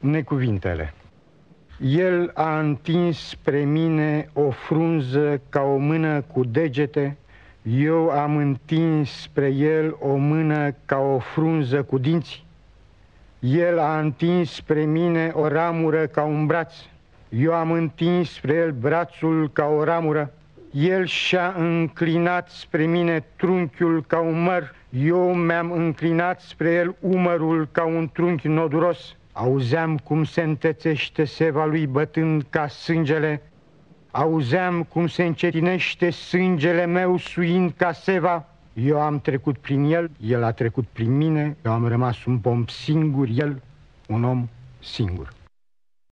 necuvintele. El a întins spre mine o frunză ca o mână cu degete, eu am întins spre el o mână ca o frunză cu dinți. El a întins spre mine o ramură ca un braț, eu am întins spre el brațul ca o ramură. El și-a înclinat spre mine trunchiul ca un măr, eu mi-am înclinat spre el umărul ca un trunchi noduros. Auzeam cum se întețește seva lui bătând ca sângele, auzeam cum se încetinește sângele meu suind ca seva. Eu am trecut prin el, el a trecut prin mine, eu am rămas un pom singur, el un om singur.